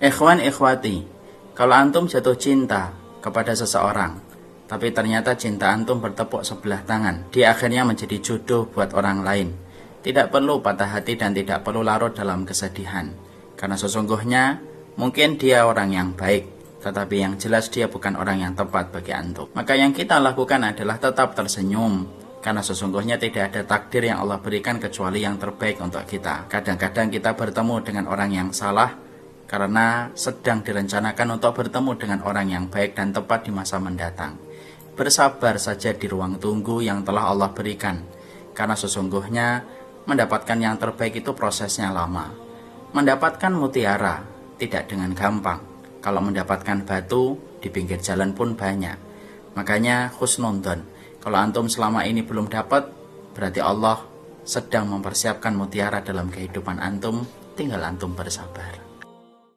Ikhwan ikhwati, kalau antum jatuh cinta kepada seseorang, tapi ternyata cinta antum bertepuk sebelah tangan, dia akhirnya menjadi jodoh buat orang lain. Tidak perlu patah hati dan tidak perlu larut dalam kesedihan. Karena sesungguhnya mungkin dia orang yang baik, tetapi yang jelas dia bukan orang yang tepat bagi antum. Maka yang kita lakukan adalah tetap tersenyum, karena sesungguhnya tidak ada takdir yang Allah berikan kecuali yang terbaik untuk kita. Kadang-kadang kita bertemu dengan orang yang salah karena sedang direncanakan untuk bertemu dengan orang yang baik dan tepat di masa mendatang. Bersabar saja di ruang tunggu yang telah Allah berikan, karena sesungguhnya mendapatkan yang terbaik itu prosesnya lama. Mendapatkan mutiara tidak dengan gampang. Kalau mendapatkan batu di pinggir jalan pun banyak. Makanya khusnundon kalau antum selama ini belum dapat, berarti Allah sedang mempersiapkan mutiara dalam kehidupan antum, tinggal antum bersabar.